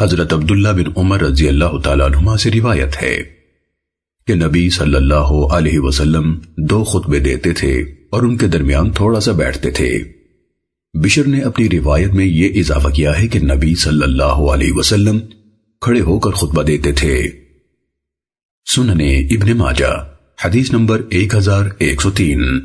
حضرت عبداللہ بن عمر رضی اللہ تعالیٰ عنہما سے روایت ہے کہ نبی صلی اللہ علیہ وسلم دو خطبے دیتے تھے اور ان کے درمیان تھوڑا سا بیٹھتے تھے۔ بشر نے اپنی روایت میں یہ اضافہ کیا ہے کہ نبی صلی اللہ علیہ وسلم کھڑے ہو کر خطبہ دیتے تھے۔ سننے ابن ماجہ، حدیث نمبر ایک ہزار ایک سو تین۔